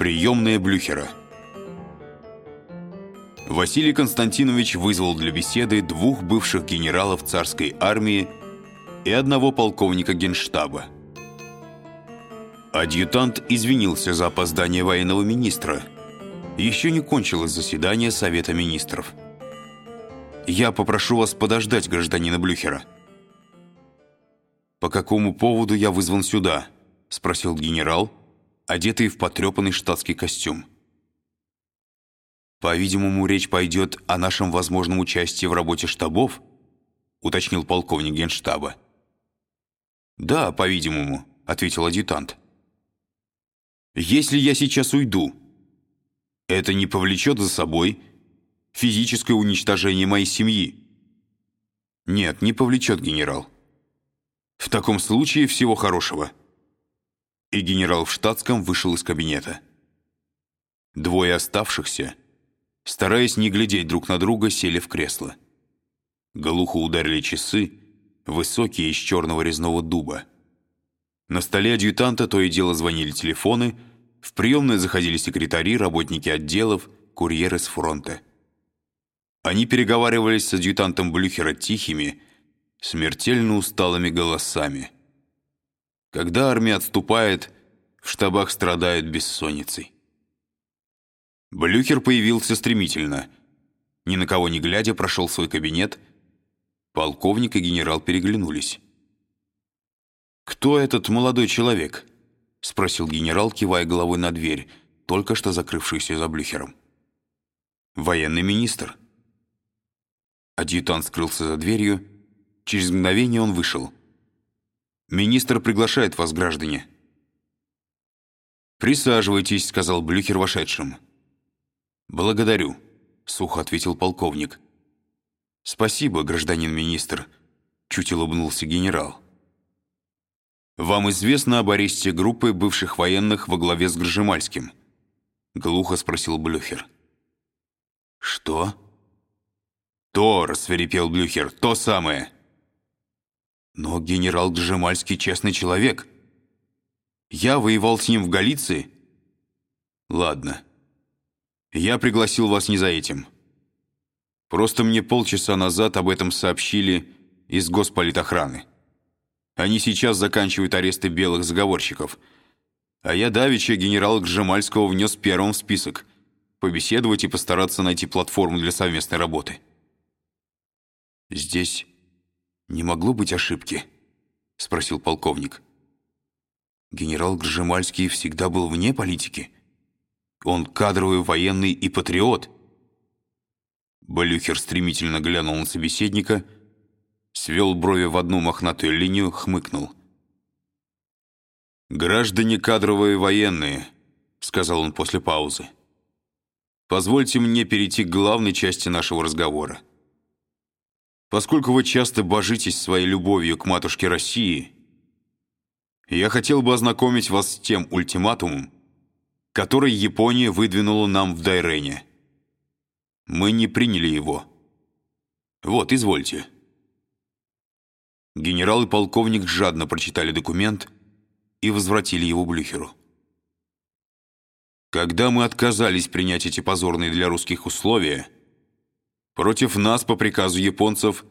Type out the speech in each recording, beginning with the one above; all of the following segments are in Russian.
Приемная Блюхера. Василий Константинович вызвал для беседы двух бывших генералов царской армии и одного полковника генштаба. Адъютант извинился за опоздание военного министра. Еще не кончилось заседание Совета министров. «Я попрошу вас подождать гражданина Блюхера». «По какому поводу я вызван сюда?» – спросил генерал, одетый в потрепанный штатский костюм. «По-видимому, речь пойдет о нашем возможном участии в работе штабов», – уточнил полковник генштаба. «Да, по-видимому», – ответил адъютант. «Если я сейчас уйду, это не повлечет за собой физическое уничтожение моей семьи?» «Нет, не повлечет, генерал». «В таком случае всего хорошего». И генерал в штатском вышел из кабинета. Двое оставшихся, стараясь не глядеть друг на друга, сели в кресло. Глухо ударили часы, высокие из черного резного дуба. На столе адъютанта то и дело звонили телефоны, в приемную заходили секретари, работники отделов, курьеры с фронта. Они переговаривались с адъютантом Блюхера тихими, смертельно усталыми голосами. Когда армия отступает, в штабах страдают бессонницей. Блюхер появился стремительно. Ни на кого не глядя, прошел свой кабинет. Полковник и генерал переглянулись. «Кто этот молодой человек?» — спросил генерал, кивая головой на дверь, только что закрывшуюся за Блюхером. «Военный министр». Адъютант скрылся за дверью. Через мгновение он вышел. «Министр приглашает вас, граждане». «Присаживайтесь», — сказал Блюхер вошедшим. «Благодарю», — сухо ответил полковник. «Спасибо, гражданин министр», — чуть улыбнулся генерал. «Вам известно об аресте группы бывших военных во главе с Гржемальским?» — глухо спросил Блюхер. «Что?» «То», — рассверепел Блюхер, — «то самое». «Но генерал Гржемальский честный человек. Я воевал с ним в Галиции». «Ладно». Я пригласил вас не за этим. Просто мне полчаса назад об этом сообщили из госполитохраны. Они сейчас заканчивают аресты белых заговорщиков. А я давеча генерала Гжемальского внес первым в список. Побеседовать и постараться найти платформу для совместной работы. «Здесь не могло быть ошибки?» — спросил полковник. «Генерал Гжемальский всегда был вне политики?» Он кадровый военный и патриот». Балюхер стремительно глянул на собеседника, свел брови в одну мохнатую линию, хмыкнул. «Граждане кадровые военные», — сказал он после паузы. «Позвольте мне перейти к главной части нашего разговора. Поскольку вы часто божитесь своей любовью к матушке России, я хотел бы ознакомить вас с тем ультиматумом, который Япония выдвинула нам в Дайрене. Мы не приняли его. Вот, извольте». Генерал и полковник жадно прочитали документ и возвратили его Блюхеру. Когда мы отказались принять эти позорные для русских условия, против нас по приказу японцев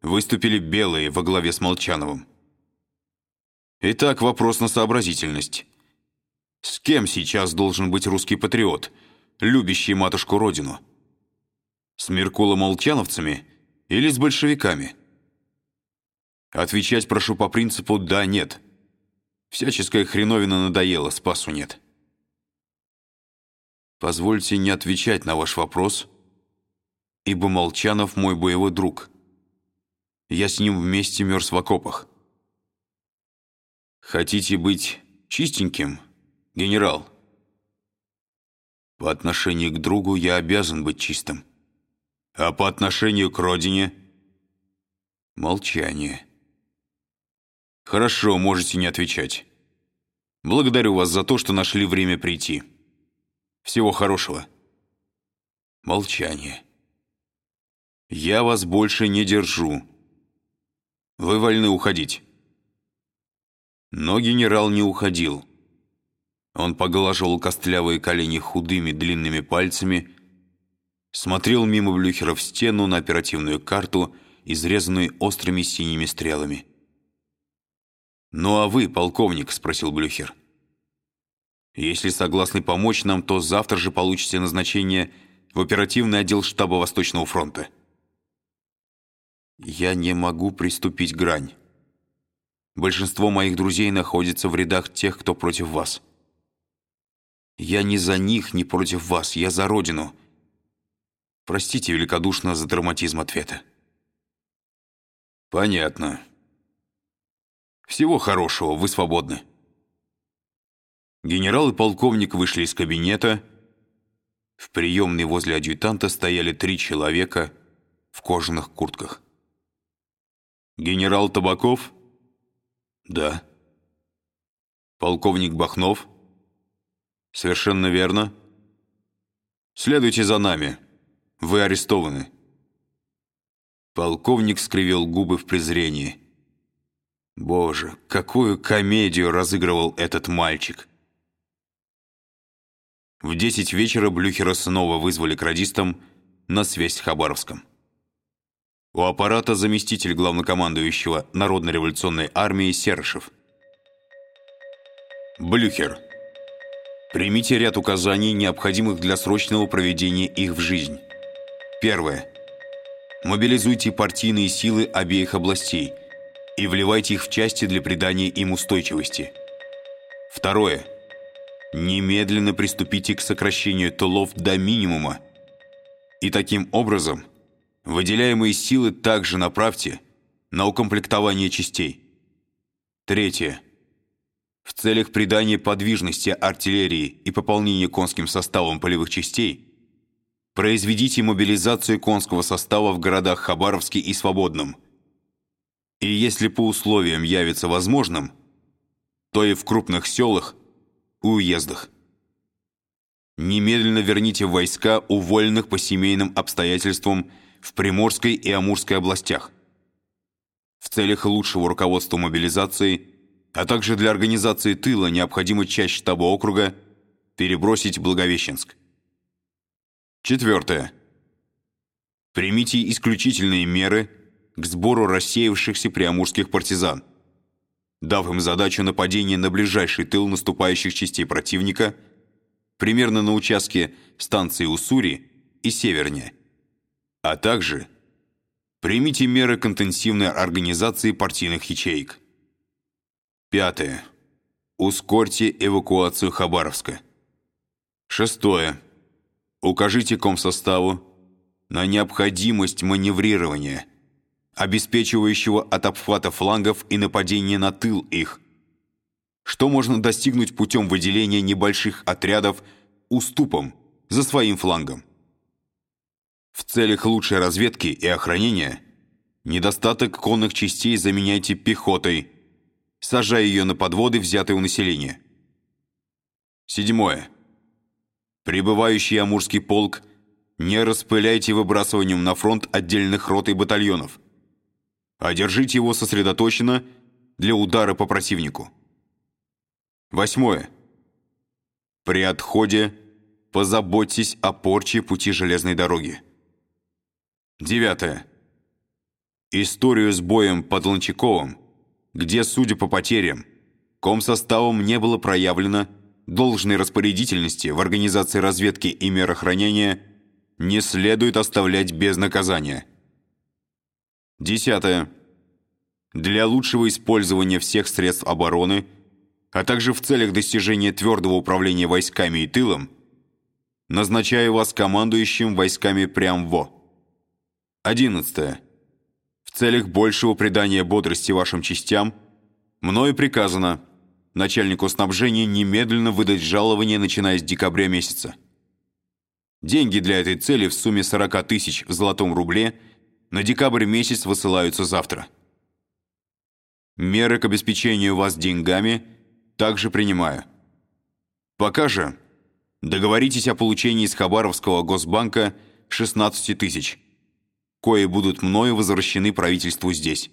выступили белые во главе с Молчановым. Итак, вопрос на сообразительность. С кем сейчас должен быть русский патриот, любящий матушку-родину? С Меркуло-молчановцами или с большевиками? Отвечать прошу по принципу «да-нет». Всяческая хреновина надоела, спасу нет. Позвольте не отвечать на ваш вопрос, ибо Молчанов мой боевой друг. Я с ним вместе мерз в окопах. Хотите быть чистеньким – «Генерал, по отношению к другу я обязан быть чистым. А по отношению к родине...» Молчание. «Хорошо, можете не отвечать. Благодарю вас за то, что нашли время прийти. Всего хорошего». Молчание. «Я вас больше не держу. Вы вольны уходить». Но генерал не уходил. Он поглаживал костлявые колени худыми длинными пальцами, смотрел мимо Блюхера в стену на оперативную карту, изрезанную острыми синими стрелами. «Ну а вы, полковник?» — спросил Блюхер. «Если согласны помочь нам, то завтра же получите назначение в оперативный отдел штаба Восточного фронта». «Я не могу приступить грань. Большинство моих друзей находится в рядах тех, кто против вас. Я не за них, не против вас, я за Родину. Простите великодушно за драматизм ответа». «Понятно. Всего хорошего, вы свободны». Генерал и полковник вышли из кабинета. В приемной возле адъютанта стояли три человека в кожаных куртках. «Генерал Табаков?» «Да». «Полковник Бахнов?» «Совершенно верно». «Следуйте за нами. Вы арестованы». Полковник скривил губы в презрении. Боже, какую комедию разыгрывал этот мальчик. В десять вечера Блюхера снова вызвали к радистам на связь с Хабаровском. У аппарата заместитель главнокомандующего Народно-революционной армии Серышев. Блюхер. Примите ряд указаний, необходимых для срочного проведения их в жизнь. Первое. Мобилизуйте партийные силы обеих областей и вливайте их в части для придания им устойчивости. Второе. Немедленно приступите к сокращению тылов до минимума. И таким образом выделяемые силы также направьте на укомплектование частей. Третье. В целях придания подвижности артиллерии и пополнения конским составом полевых частей – Произведите мобилизацию конского состава в городах Хабаровске и Свободном. И если по условиям явится возможным, то и в крупных селах и уездах. Немедленно верните войска уволенных по семейным обстоятельствам в Приморской и Амурской областях. В целях лучшего руководства мобилизации, а также для организации тыла необходимо часть штаба округа перебросить в Благовещенск. Четвертое. Примите исключительные меры к сбору рассеявшихся приамурских партизан, дав им задачу нападения на ближайший тыл наступающих частей противника, примерно на участке станции Уссури и севернее, а также примите меры к интенсивной организации партийных ячеек. Пятое. Ускорьте эвакуацию Хабаровска. Шестое. Укажите комсоставу на необходимость маневрирования, обеспечивающего от обхвата флангов и нападения на тыл их. Что можно достигнуть путем выделения небольших отрядов уступом за своим флангом? В целях лучшей разведки и охранения недостаток конных частей заменяйте пехотой, сажая ее на подводы, взятые у населения. Седьмое. Прибывающий Амурский полк не распыляйте выбрасыванием на фронт отдельных рот и батальонов, а держите его сосредоточенно для удара по противнику. Восьмое. При отходе позаботьтесь о порче пути железной дороги. Девятое. Историю с боем под Лончаковым, где, судя по потерям, комсоставом не было проявлено должной распорядительности в организации разведки и мерохранения не следует оставлять без наказания. Десятое. Для лучшего использования всех средств обороны, а также в целях достижения твердого управления войсками и тылом, назначаю вас командующим войсками Прямво. Одиннадцатое. В целях большего придания бодрости вашим частям, мною приказано – начальнику снабжения немедленно выдать жалование, начиная с декабря месяца. Деньги для этой цели в сумме 40 тысяч в золотом рубле на декабрь месяц высылаются завтра. Меры к обеспечению вас деньгами также принимаю. Пока же договоритесь о получении из Хабаровского госбанка 16 тысяч, кои будут мною возвращены правительству здесь.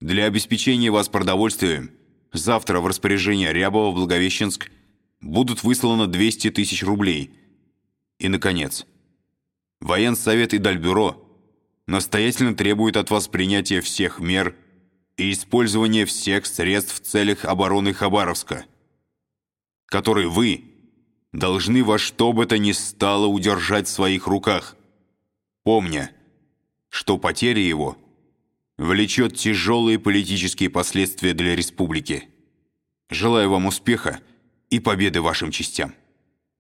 Для обеспечения вас продовольствием – Завтра в распоряжение Рябова, Благовещенск, будут выслано 200 тысяч рублей. И, наконец, Военсовет и Дальбюро настоятельно требуют от вас принятия всех мер и использования всех средств в целях обороны Хабаровска, которые вы должны во что бы то ни стало удержать в своих руках, помня, что потеря его влечет тяжелые политические последствия для республики. Желаю вам успеха и победы вашим частям.